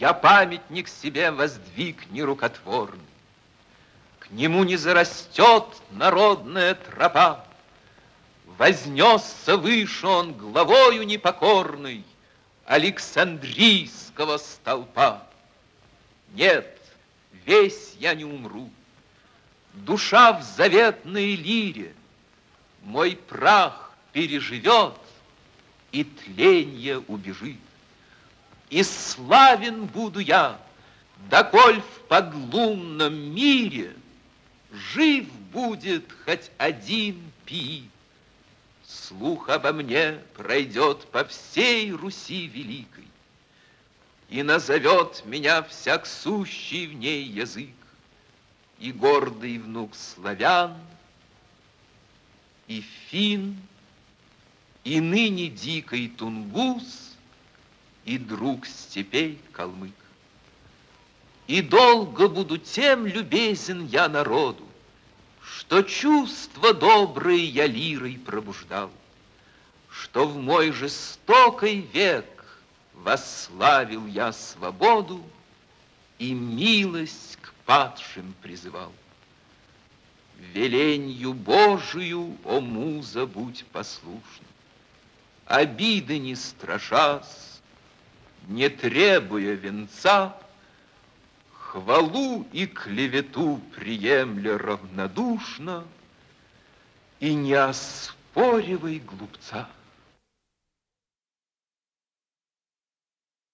Я памятник себе воздвиг нерукотворный. К нему не зарастет народная тропа, Вознесся выше он главою непокорной Александрийского столпа. Нет, весь я не умру, Душа в заветной лире, Мой прах переживет, И тленье убежит. И славен буду я, Доколь в подлунном мире Жив будет хоть один пи. Слух обо мне пройдет по всей Руси великой, И назовет меня всяк сущий в ней язык, И гордый внук славян, и фин, И ныне дикой тунгус, И друг степей калмык. И долго буду тем любезен я народу, Что чувства добрые я лирой пробуждал, Что в мой жестокий век Восславил я свободу И милость к падшим призывал. Веленью Божию, о муза, будь послушна, Обиды не страшась, не требуя венца, Хвалу и клевету приемля равнодушно И не оспоривай глупца.